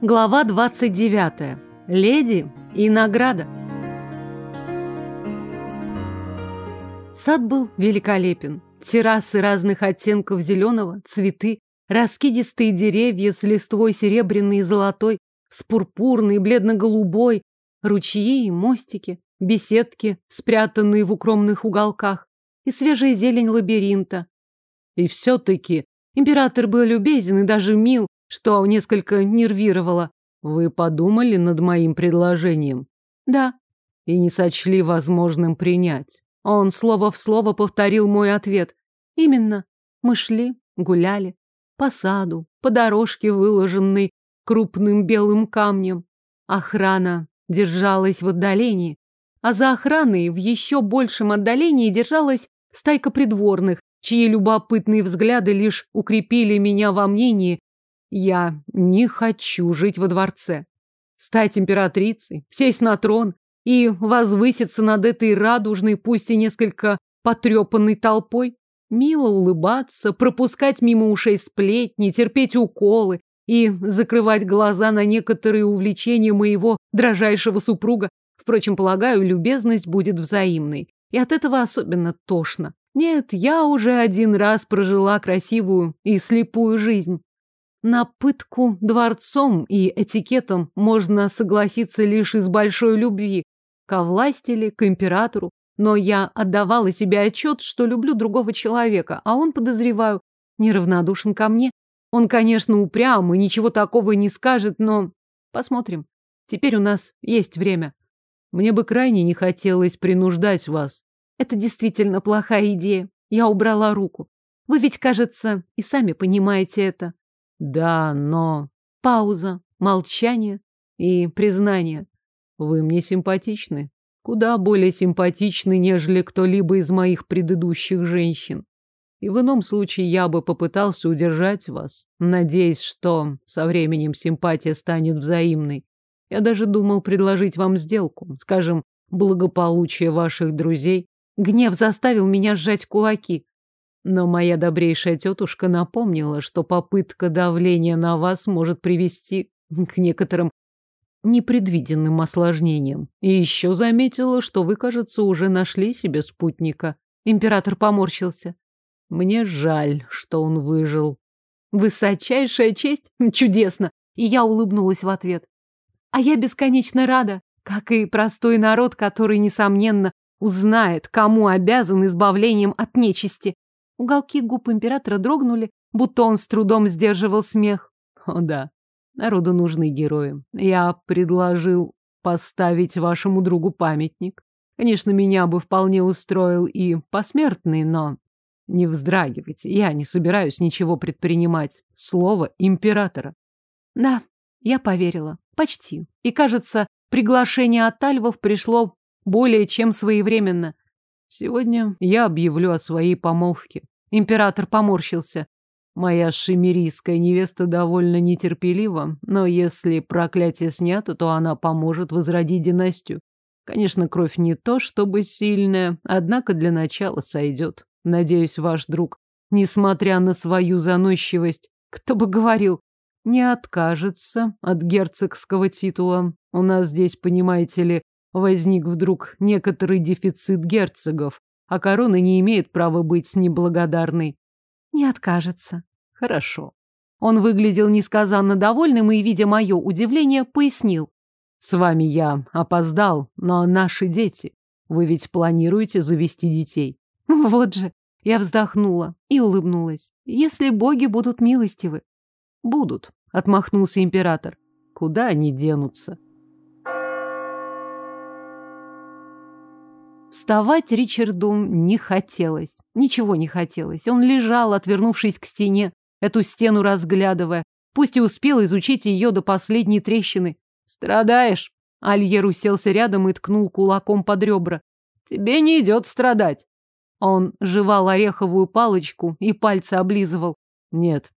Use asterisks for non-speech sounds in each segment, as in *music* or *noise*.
Глава 29. Леди и награда. Сад был великолепен. Террасы разных оттенков зеленого, цветы, раскидистые деревья с листвой серебряной и золотой, с пурпурной, бледно-голубой, ручьи и мостики, беседки, спрятанные в укромных уголках, и свежая зелень лабиринта. И все-таки император был любезен и даже мил, что несколько нервировало. Вы подумали над моим предложением? Да. И не сочли возможным принять. Он слово в слово повторил мой ответ. Именно. Мы шли, гуляли. По саду, по дорожке, выложенной крупным белым камнем. Охрана держалась в отдалении, а за охраной в еще большем отдалении держалась стайка придворных, чьи любопытные взгляды лишь укрепили меня во мнении, я не хочу жить во дворце. Стать императрицей, сесть на трон и возвыситься над этой радужной, пусть и несколько потрепанной толпой, мило улыбаться, пропускать мимо ушей сплетни, терпеть уколы и закрывать глаза на некоторые увлечения моего дрожайшего супруга. Впрочем, полагаю, любезность будет взаимной. И от этого особенно тошно. Нет, я уже один раз прожила красивую и слепую жизнь. На пытку дворцом и этикетом можно согласиться лишь из большой любви ко власти или к императору, но я отдавала себе отчет, что люблю другого человека, а он, подозреваю, неравнодушен ко мне. Он, конечно, упрям и ничего такого не скажет, но посмотрим. Теперь у нас есть время. Мне бы крайне не хотелось принуждать вас. Это действительно плохая идея. Я убрала руку. Вы ведь, кажется, и сами понимаете это. Да, но... Пауза, молчание и признание. Вы мне симпатичны. Куда более симпатичны, нежели кто-либо из моих предыдущих женщин. И в ином случае я бы попытался удержать вас, надеясь, что со временем симпатия станет взаимной. Я даже думал предложить вам сделку, скажем, благополучие ваших друзей. Гнев заставил меня сжать кулаки. Но моя добрейшая тетушка напомнила, что попытка давления на вас может привести к некоторым непредвиденным осложнениям. И еще заметила, что вы, кажется, уже нашли себе спутника. Император поморщился. Мне жаль, что он выжил. Высочайшая честь? Чудесно! И я улыбнулась в ответ. А я бесконечно рада, как и простой народ, который, несомненно, узнает, кому обязан избавлением от нечисти. Уголки губ императора дрогнули, будто он с трудом сдерживал смех. О да, народу нужны герои. Я предложил поставить вашему другу памятник. Конечно, меня бы вполне устроил и посмертный, но не вздрагивайте, я не собираюсь ничего предпринимать. Слово императора. Да, я поверила. Почти. И, кажется, приглашение от Альвов пришло более чем своевременно. Сегодня я объявлю о своей помолвке. Император поморщился. Моя шемерийская невеста довольно нетерпелива, но если проклятие снято, то она поможет возродить династию. Конечно, кровь не то, чтобы сильная, однако для начала сойдет. Надеюсь, ваш друг, несмотря на свою заносчивость, кто бы говорил, не откажется от герцогского титула. У нас здесь, понимаете ли, возник вдруг некоторый дефицит герцогов, а корона не имеет права быть неблагодарной. Не откажется. Хорошо. Он выглядел несказанно довольным и, видя мое удивление, пояснил. С вами я опоздал, но наши дети. Вы ведь планируете завести детей? *laughs* Вот же. Я вздохнула и улыбнулась. Если боги будут милостивы. Будут, отмахнулся император. Куда они денутся? Вставать Ричарду не хотелось. Ничего не хотелось. Он лежал, отвернувшись к стене, эту стену разглядывая. Пусть и успел изучить ее до последней трещины. «Страдаешь?» Альер уселся рядом и ткнул кулаком под ребра. «Тебе не идет страдать». Он жевал ореховую палочку и пальцы облизывал. «Нет».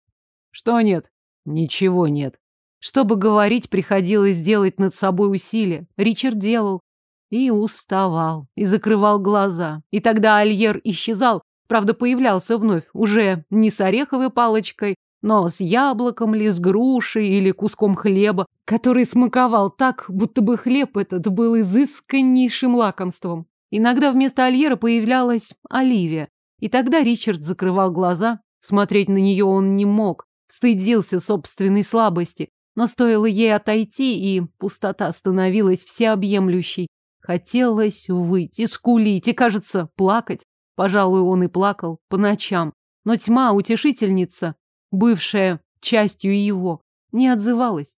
«Что нет?» «Ничего нет». Чтобы говорить, приходилось делать над собой усилия. Ричард делал. И уставал, и закрывал глаза. И тогда Альер исчезал, правда, появлялся вновь, уже не с ореховой палочкой, но с яблоком ли, с грушей или куском хлеба, который смаковал так, будто бы хлеб этот был изысканнейшим лакомством. Иногда вместо Альера появлялась Оливия, и тогда Ричард закрывал глаза. Смотреть на нее он не мог, стыдился собственной слабости, но стоило ей отойти, и пустота становилась всеобъемлющей. Хотелось выйти, скулить и, кажется, плакать. Пожалуй, он и плакал по ночам. Но тьма, утешительница, бывшая частью его, не отзывалась.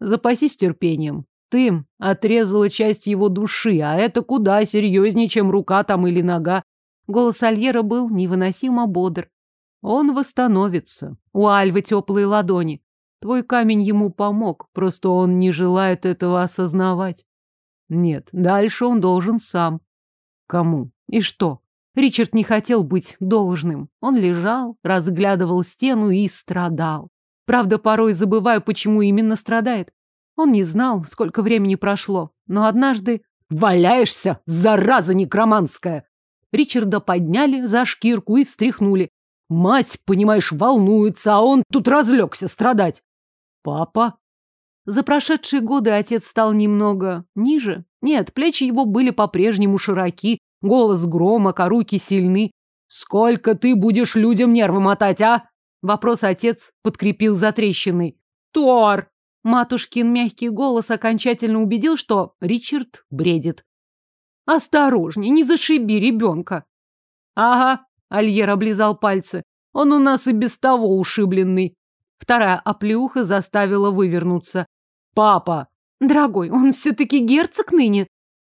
Запасись терпением. Ты отрезала часть его души, а это куда серьезнее, чем рука там или нога. Голос Альера был невыносимо бодр. Он восстановится. У Альвы теплые ладони. Твой камень ему помог, просто он не желает этого осознавать. Нет, дальше он должен сам. Кому? И что? Ричард не хотел быть должным. Он лежал, разглядывал стену и страдал. Правда, порой забываю, почему именно страдает. Он не знал, сколько времени прошло, но однажды... «Валяешься, зараза некроманская!» Ричарда подняли за шкирку и встряхнули. Мать, понимаешь, волнуется, а он тут разлегся страдать. Папа? За прошедшие годы отец стал немного ниже. Нет, плечи его были по-прежнему широки, голос громок, а руки сильны. Сколько ты будешь людям нервы мотать, а? Вопрос отец подкрепил затрещиной. Тор! Матушкин мягкий голос окончательно убедил, что Ричард бредит. Осторожней, не зашиби ребенка. Ага, Альер облизал пальцы. Он у нас и без того ушибленный. Вторая оплеуха заставила вывернуться. «Папа!» «Дорогой, он все-таки герцог ныне?»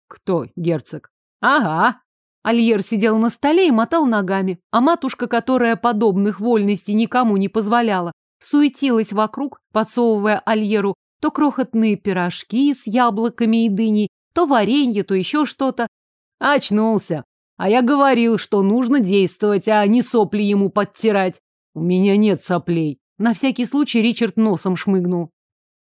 «Кто герцог?» «Ага». Альер сидел на столе и мотал ногами, а матушка, которая подобных вольностей никому не позволяла, суетилась вокруг, подсовывая Альеру то крохотные пирожки с яблоками и дыней, то варенье, то еще что-то. Очнулся. А я говорил, что нужно действовать, а не сопли ему подтирать. У меня нет соплей. На всякий случай Ричард носом шмыгнул.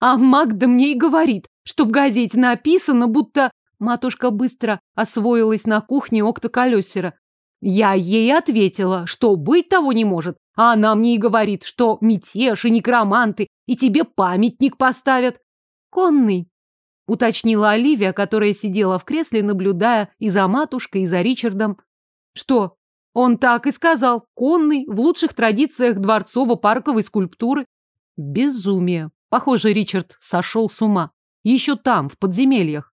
А Магда мне и говорит, что в газете написано, будто... Матушка быстро освоилась на кухне октоколесера. Я ей ответила, что быть того не может, а она мне и говорит, что мятеж и некроманты, и тебе памятник поставят. Конный, уточнила Оливия, которая сидела в кресле, наблюдая и за матушкой, и за Ричардом. Что? Он так и сказал, конный, в лучших традициях дворцово-парковой скульптуры. Безумие. Похоже, Ричард сошел с ума. Еще там, в подземельях.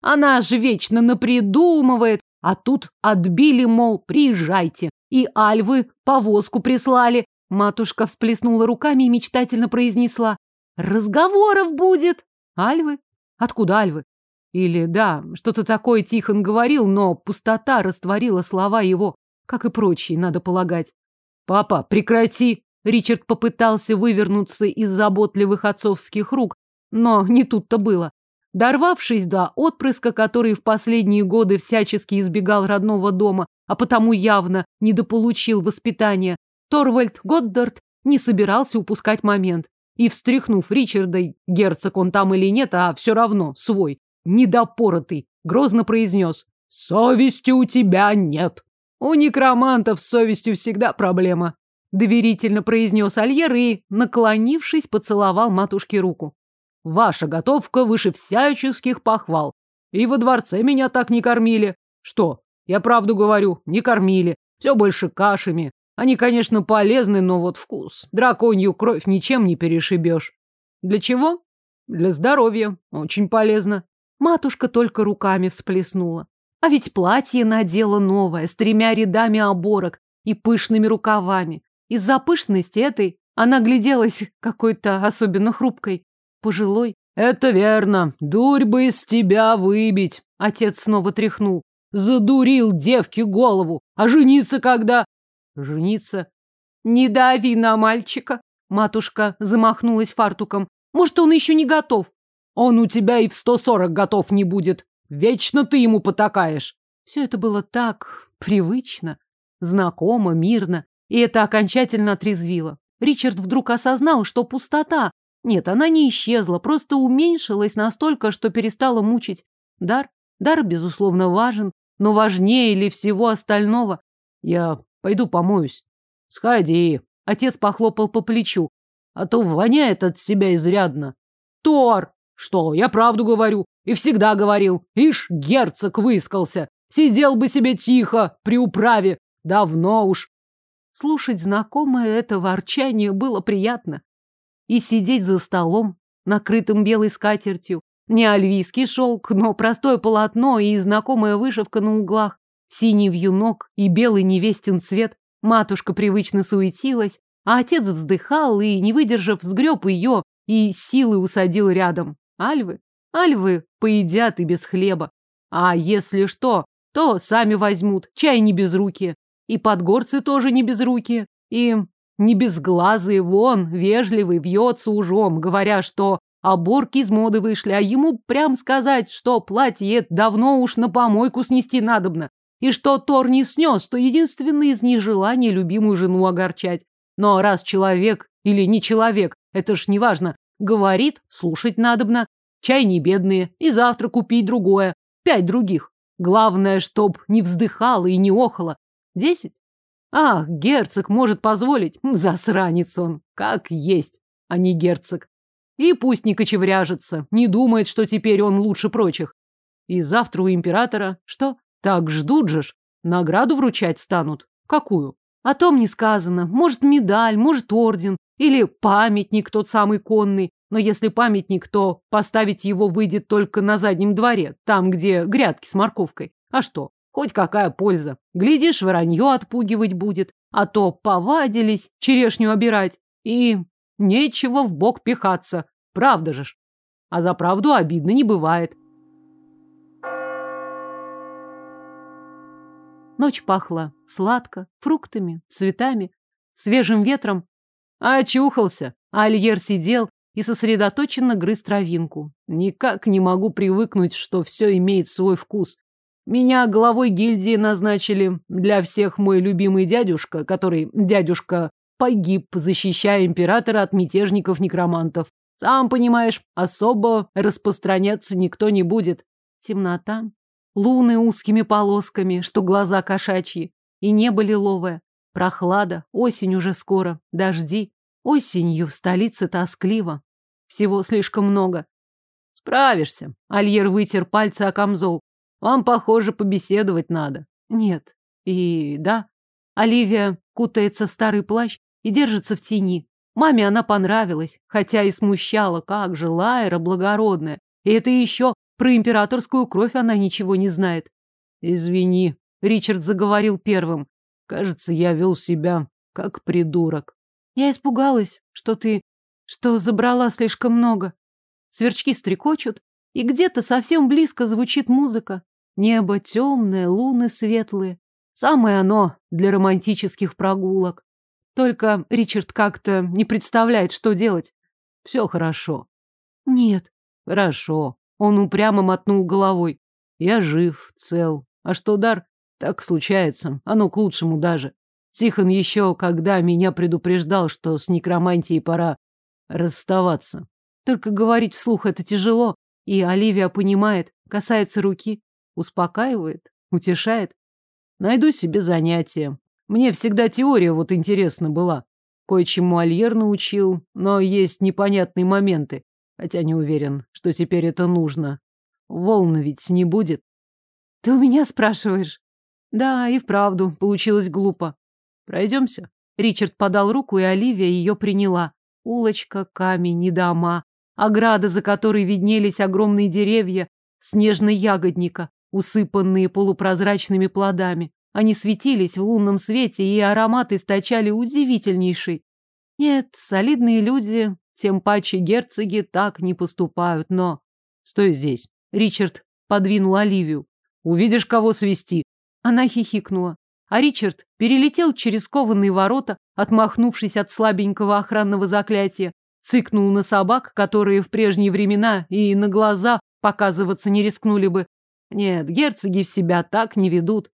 Она же вечно напридумывает, а тут отбили, мол, приезжайте. И альвы повозку прислали. Матушка всплеснула руками и мечтательно произнесла. Разговоров будет. Альвы? Откуда альвы? Или, да, что-то такое Тихон говорил, но пустота растворила слова его, как и прочие, надо полагать. «Папа, прекрати!» Ричард попытался вывернуться из заботливых отцовских рук, но не тут-то было. Дорвавшись до отпрыска, который в последние годы всячески избегал родного дома, а потому явно недополучил воспитания, Торвальд Годдард не собирался упускать момент и, встряхнув Ричарда, герцог он там или нет, а все равно свой, недопоротый, грозно произнес «Совести у тебя нет». «У некромантов с совестью всегда проблема», доверительно произнес Альер и, наклонившись, поцеловал матушке руку. «Ваша готовка выше всяческих похвал. И во дворце меня так не кормили. Что, я правду говорю, не кормили. Все больше кашами. Они, конечно, полезны, но вот вкус. Драконью кровь ничем не перешибешь. Для чего? Для здоровья. Очень полезно. Матушка только руками всплеснула. А ведь платье надела новое, с тремя рядами оборок и пышными рукавами. Из-за пышности этой она гляделась какой-то особенно хрупкой. Пожилой. Это верно. Дурь бы из тебя выбить. Отец снова тряхнул. Задурил девке голову. А жениться когда? Жениться? Не дави на мальчика. Матушка замахнулась фартуком. Может, он еще не готов. Он у тебя и в сто сорок готов не будет. Вечно ты ему потакаешь. Все это было так привычно, знакомо, мирно, и это окончательно отрезвило. Ричард вдруг осознал, что пустота. Нет, она не исчезла, просто уменьшилась настолько, что перестала мучить. Дар? Дар, безусловно, важен, но важнее ли всего остального? Я Пойду помоюсь. Сходи. Отец похлопал по плечу. А то воняет от себя изрядно. Тор! Что, я правду говорю. И всегда говорил. Ишь, герцог выискался. Сидел бы себе тихо, при управе. Давно уж. Слушать знакомое это ворчание было приятно. И сидеть за столом, накрытым белой скатертью. Не альвийский шелк, но простое полотно и знакомая вышивка на углах. Синий вьюнок и белый невестин цвет. Матушка привычно суетилась, а отец вздыхал и, не выдержав, сгреб ее и силой усадил рядом. Альвы? Альвы поедят и без хлеба. А если что, то сами возьмут, чай не без руки. И подгорцы тоже не без руки. И не безглазый, вон, вежливый, вьется ужом, говоря, что оборки из моды вышли, а ему прям сказать, что платье давно уж на помойку снести надобно. И что Тор не снес, то единственное из нежелания любимую жену огорчать. Но раз человек или не человек, это ж неважно, говорит, слушать надобно. Чай не бедные, и завтра купить другое. Пять других. Главное, чтоб не вздыхала и не охала. Десять? Ах, герцог может позволить. Засранец он. Как есть, а не герцог. И пусть не кочевряжется, не думает, что теперь он лучше прочих. И завтра у императора... Что? Так ждут же ж. Награду вручать станут. Какую? О том не сказано. Может, медаль, может, орден. Или памятник тот самый конный. Но если памятник, то поставить его выйдет только на заднем дворе, там, где грядки с морковкой. А что? Хоть какая польза. Глядишь, воронье отпугивать будет. А то повадились черешню обирать. И нечего в бок пихаться. Правда же ж. А за правду обидно не бывает. Ночь пахла сладко, фруктами, цветами, свежим ветром. А очухался. Альер сидел и сосредоточенно грыз травинку. Никак не могу привыкнуть, что все имеет свой вкус. Меня главой гильдии назначили. Для всех мой любимый дядюшка, который, дядюшка, погиб, защищая императора от мятежников-некромантов. Сам понимаешь, особо распространяться никто не будет. Темнота, Луны узкими полосками, что глаза кошачьи. И небо лиловое. Прохлада, осень уже скоро, дожди. Осенью в столице тоскливо. Всего слишком много. Справишься. Альер вытер пальцы о камзол. Вам, похоже, побеседовать надо. Нет. И да. Оливия кутается в старый плащ и держится в тени. Маме она понравилась, хотя и смущала, как же Лайра благородная. И это еще про императорскую кровь она ничего не знает. Извини, Ричард заговорил первым. Кажется, я вел себя как придурок. Я испугалась, что ты... что забрала слишком много. Сверчки стрекочут, и где-то совсем близко звучит музыка. Небо темное, луны светлые. Самое оно для романтических прогулок. Только Ричард как-то не представляет, что делать. Все хорошо. Нет. Хорошо. Он упрямо мотнул головой. Я жив, цел. А что дар? Так случается. Оно к лучшему даже. Тихон еще, когда меня предупреждал, что с некромантией пора расставаться. Только говорить вслух это тяжело. И Оливия понимает, касается руки, успокаивает, утешает. Найду себе занятие. Мне всегда теория вот интересна была. Кое-чему Альер научил, но есть непонятные моменты. Хотя не уверен, что теперь это нужно. Волны ведь не будет. Ты у меня спрашиваешь? Да, и вправду, получилось глупо. Пройдемся. Ричард подал руку, и Оливия ее приняла. Улочка, камень и дома. Ограда, за которой виднелись огромные деревья, снежно-ягодника, усыпанные полупрозрачными плодами. Они светились в лунном свете, и аромат источали удивительнейший. Нет, солидные люди тем паче герцоги так не поступают, но... Стой здесь. Ричард подвинул Оливию. Увидишь, кого свести. Она хихикнула. А Ричард перелетел через кованые ворота, отмахнувшись от слабенького охранного заклятия, цыкнул на собак, которые в прежние времена и на глаза показываться не рискнули бы. Нет, герцоги в себя так не ведут.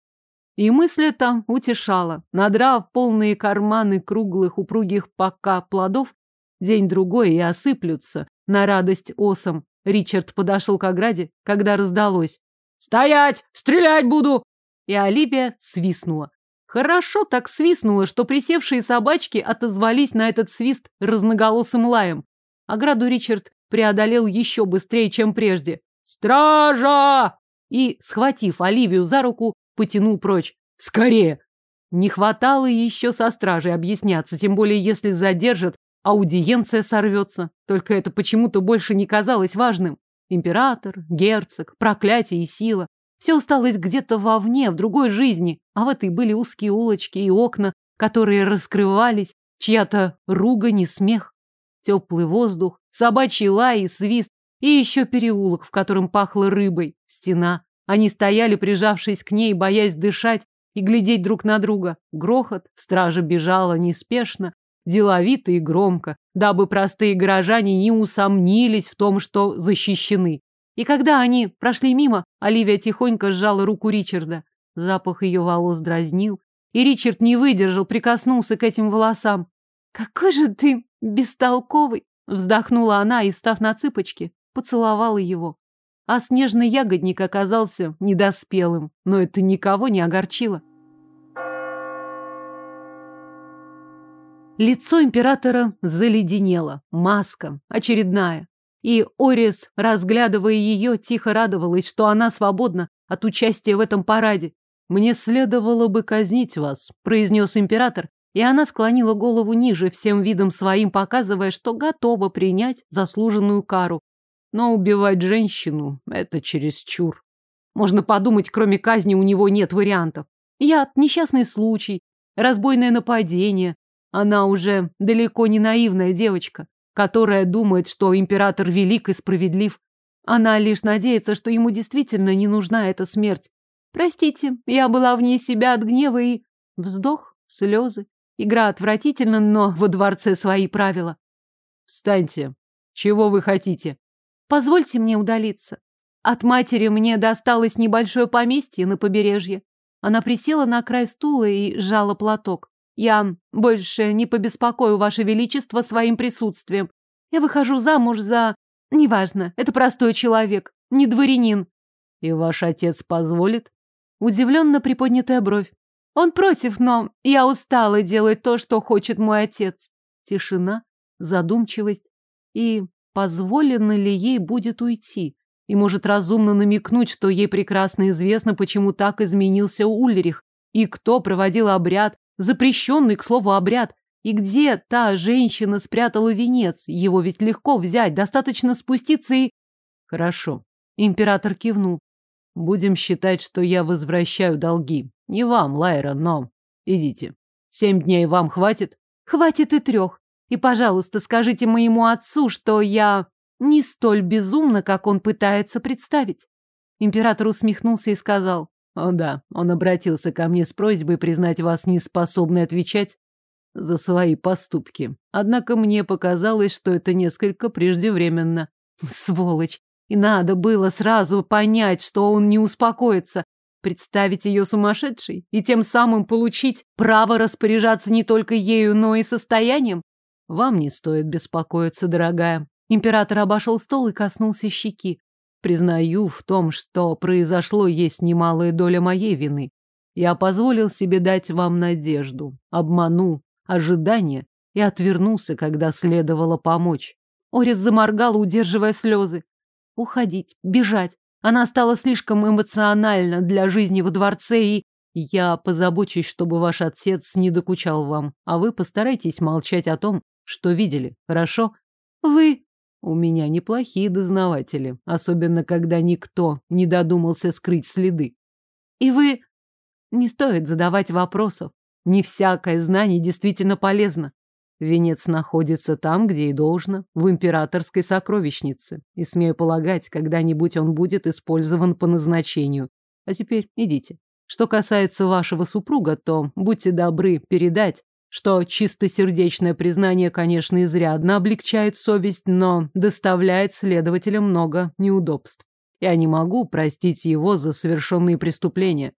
И мысль эта утешала. Надрав полные карманы круглых упругих пока плодов, День-другой и осыплются на радость осам. Ричард подошел к ограде, когда раздалось. «Стоять! Стрелять буду!» И Алибия свистнула. Хорошо так свистнуло, что присевшие собачки отозвались на этот свист разноголосым лаем. Ограду Ричард преодолел еще быстрее, чем прежде. «Стража!» И, схватив Оливию за руку, потянул прочь. «Скорее!» Не хватало еще со стражей объясняться, тем более если задержат, аудиенция сорвется. Только это почему-то больше не казалось важным. Император, герцог, проклятие и сила. Все осталось где-то вовне, в другой жизни, а в этой были узкие улочки и окна, которые раскрывались, чья-то ругань и смех. Теплый воздух, собачий лай и свист, и еще переулок, в котором пахло рыбой, стена. Они стояли, прижавшись к ней, боясь дышать и глядеть друг на друга. Грохот, стража бежала неспешно, деловито и громко, дабы простые горожане не усомнились в том, что защищены. И когда они прошли мимо, Оливия тихонько сжала руку Ричарда. Запах ее волос дразнил, и Ричард не выдержал, прикоснулся к этим волосам. «Какой же ты бестолковый!» Вздохнула она и, став на цыпочки, поцеловала его. А снежный ягодник оказался недоспелым, но это никого не огорчило. Лицо императора заледенело, маска, очередная. И Орис, разглядывая ее, тихо радовалась, что она свободна от участия в этом параде. «Мне следовало бы казнить вас», — произнес император, и она склонила голову ниже, всем видом своим показывая, что готова принять заслуженную кару. Но убивать женщину — это чересчур. Можно подумать, кроме казни у него нет вариантов. Яд, несчастный случай, разбойное нападение. Она уже далеко не наивная девочка которая думает, что император велик и справедлив. Она лишь надеется, что ему действительно не нужна эта смерть. Простите, я была вне себя от гнева и... Вздох, слезы. Игра отвратительна, но во дворце свои правила. Встаньте. Чего вы хотите? Позвольте мне удалиться. От матери мне досталось небольшое поместье на побережье. Она присела на край стула и сжала платок. Я больше не побеспокою ваше величество своим присутствием. Я выхожу замуж за... Неважно, это простой человек, не дворянин. И ваш отец позволит? Удивленно приподнятая бровь. Он против, но я устала делать то, что хочет мой отец. Тишина, задумчивость. И позволено ли ей будет уйти? И может разумно намекнуть, что ей прекрасно известно, почему так изменился Ульрих, и кто проводил обряд, Запрещенный, к слову, обряд. И где та женщина спрятала венец? Его ведь легко взять, достаточно спуститься и... Хорошо. Император кивнул. Будем считать, что я возвращаю долги. Не вам, Лайра, но... Идите. Семь дней вам хватит? Хватит и трех. И, пожалуйста, скажите моему отцу, что я не столь безумна, как он пытается представить. Император усмехнулся и сказал. О да, он обратился ко мне с просьбой признать вас неспособной отвечать за свои поступки. Однако мне показалось, что это несколько преждевременно. Сволочь! И надо было сразу понять, что он не успокоится, представить ее сумасшедшей и тем самым получить право распоряжаться не только ею, но и состоянием. Вам не стоит беспокоиться, дорогая. Император обошел стол и коснулся щеки. Признаю, в том, что произошло, есть немалая доля моей вины. Я позволил себе дать вам надежду, обманул ожидания и отвернулся, когда следовало помочь. Орис заморгала, удерживая слезы. Уходить, бежать. Она стала слишком эмоциональна для жизни во дворце, и я позабочусь, чтобы ваш отец не докучал вам, а вы постарайтесь молчать о том, что видели, хорошо? Вы... У меня неплохие дознаватели, особенно когда никто не додумался скрыть следы. И вы... Не стоит задавать вопросов. Не всякое знание действительно полезно. Венец находится там, где и должно, в императорской сокровищнице. И, смею полагать, когда-нибудь он будет использован по назначению. А теперь идите. Что касается вашего супруга, то будьте добры передать, что чистосердечное признание, конечно, изрядно облегчает совесть, но доставляет следователям много неудобств. Я не могу простить его за совершенные преступления.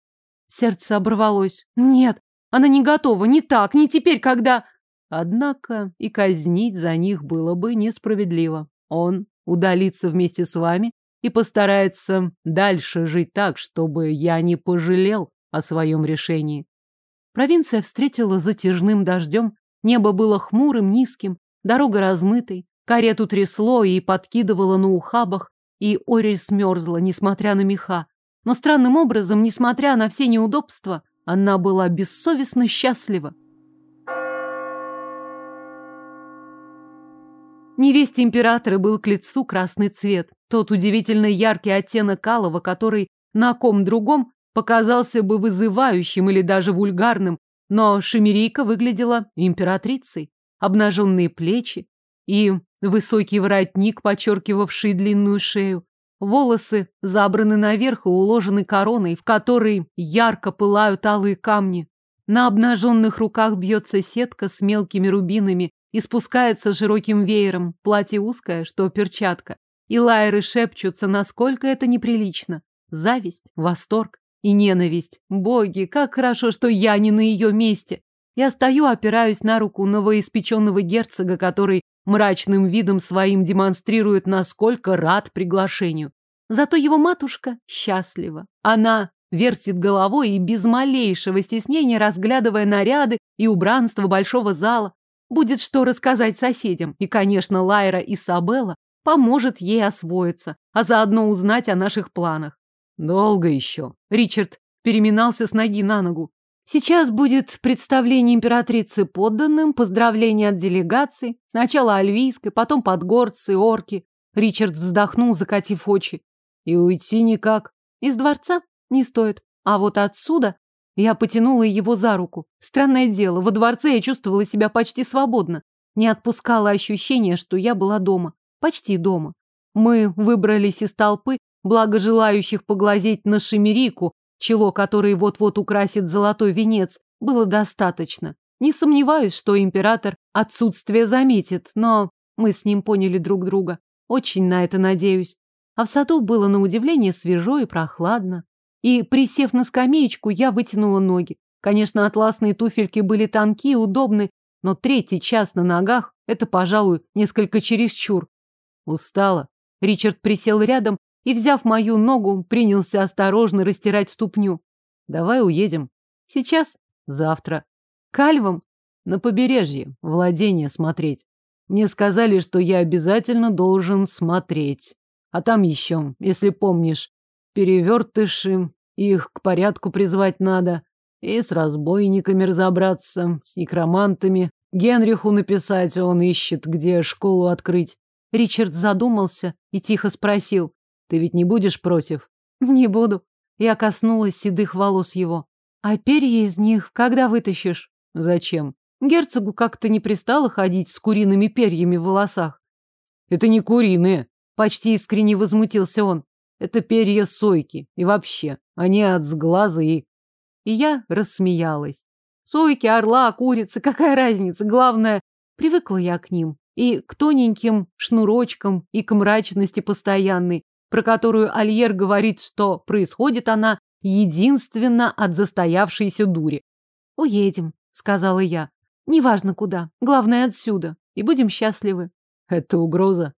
Сердце оборвалось. Нет, она не готова, не так, не теперь, когда... Однако и казнить за них было бы несправедливо. Он удалится вместе с вами и постарается дальше жить так, чтобы я не пожалел о своем решении. Провинция встретила затяжным дождем. Небо было хмурым, низким, дорога размытой, карету трясло и подкидывало на ухабах, и Орель смерзла, несмотря на меха. Но странным образом, несмотря на все неудобства, она была бессовестно счастлива. Невесте императора был к лицу красный цвет, тот удивительно яркий оттенок алого, который на ком другом показался бы вызывающим или даже вульгарным, но Шемерийка выглядела императрицей. Обнаженные плечи и высокий воротник, подчеркивавший длинную шею. Волосы забраны наверх и уложены короной, в которой ярко пылают алые камни. На обнаженных руках бьется сетка с мелкими рубинами и спускается широким веером, платье узкое, что перчатка. И лайры шепчутся, насколько это неприлично. Зависть, восторг и ненависть. Боги, как хорошо, что я не на ее месте. Я стою, опираюсь на руку новоиспеченного герцога, который мрачным видом своим демонстрирует, насколько рад приглашению. Зато его матушка счастлива. Она вертит головой и без малейшего стеснения, разглядывая наряды и убранство большого зала, будет что рассказать соседям. И, конечно, Лайра Исабелла поможет ей освоиться, а заодно узнать о наших планах. Долго еще. Ричард переминался с ноги на ногу. Сейчас будет представление императрицы подданным, поздравления от делегации, сначала альвийской, потом подгорцы, орки. Ричард вздохнул, закатив очи. И уйти никак. Из дворца не стоит. А вот отсюда я потянула его за руку. Странное дело, во дворце я чувствовала себя почти свободно. Не отпускало ощущение, что я была дома. Почти дома. Мы выбрались из толпы, благо желающих поглазеть на Шемерику, чело которой вот-вот украсит золотой венец, было достаточно. Не сомневаюсь, что император отсутствие заметит, но мы с ним поняли друг друга. Очень на это надеюсь. А в саду было на удивление свежо и прохладно. И, присев на скамеечку, я вытянула ноги. Конечно, атласные туфельки были тонкие, удобны, но третий час на ногах – это, пожалуй, несколько чересчур. Устала. Ричард присел рядом и, взяв мою ногу, принялся осторожно растирать ступню. Давай уедем. Сейчас? Завтра. Кальвом? На побережье, владение смотреть. Мне сказали, что я обязательно должен смотреть. А там еще, если помнишь, перевертыши, их к порядку призвать надо. И с разбойниками разобраться, с некромантами. Генриху написать, он ищет, где школу открыть. Ричард задумался и тихо спросил. Ты ведь не будешь против? Не буду. Я коснулась седых волос его. А перья из них когда вытащишь? Зачем? Герцогу как-то не пристало ходить с куриными перьями в волосах. Это не куриные. Почти искренне возмутился он. Это перья сойки. И вообще, они от сглаза и... И я рассмеялась. Сойки, орла, курицы, какая разница? Главное, привыкла я к ним. И к тоненьким шнурочкам, и к мрачности постоянной, про которую Альер говорит, что происходит она единственно от застоявшейся дури. «Уедем», — сказала я. «Неважно куда, главное отсюда, и будем счастливы». «Это угроза?»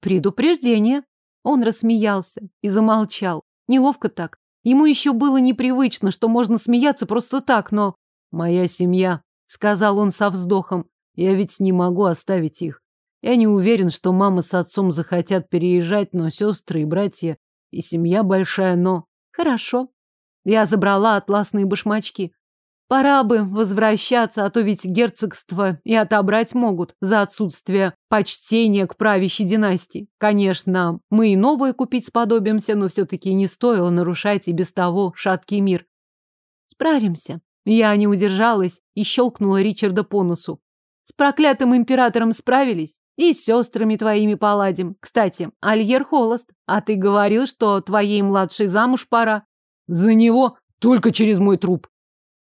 «Предупреждение». Он рассмеялся и замолчал. Неловко так. Ему еще было непривычно, что можно смеяться просто так, но... «Моя семья», — сказал он со вздохом. «Я ведь не могу оставить их. Я не уверен, что мама с отцом захотят переезжать, но сестры и братья, и семья большая, но... Хорошо. Я забрала атласные башмачки. Пора бы возвращаться, а то ведь герцогство и отобрать могут за отсутствие почтения к правящей династии. Конечно, мы и новое купить сподобимся, но все-таки не стоило нарушать и без того шаткий мир. Справимся. Я не удержалась и щелкнула Ричарда по носу. С проклятым императором справились? И с сестрами твоими поладим. Кстати, Альер холост, а ты говорил, что твоей младшей замуж пора. За него только через мой труп.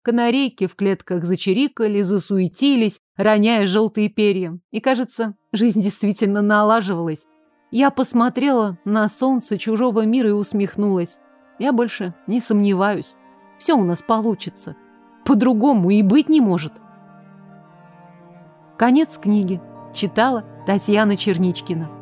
Канарейки в клетках зачирикали, засуетились, роняя желтые перья. И, кажется, жизнь действительно налаживалась. Я посмотрела на солнце чужого мира и усмехнулась. Я больше не сомневаюсь. Все у нас получится. По-другому и быть не может. Конец книги. Читала Татьяна Черничкина.